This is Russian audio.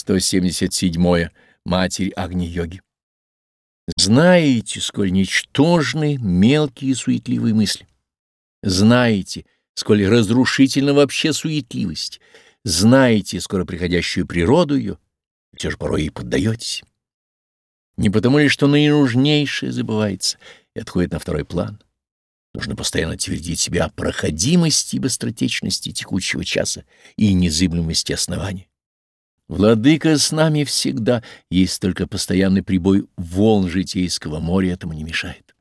177. Матерь Агни-йоги. Знаете, сколь ничтожны мелкие суетливые мысли. Знаете, сколь разрушительна вообще суетливость. Знаете скоро приходящую природу ее, все же порой и поддаетесь. Не потому ли, что наинужнейшее забывается и отходит на второй план. Нужно постоянно твердить себя о проходимости и быстротечности текущего часа и незыблемости основания. Владыка с нами всегда, есть только постоянный прибой волн житейского моря этому не мешает.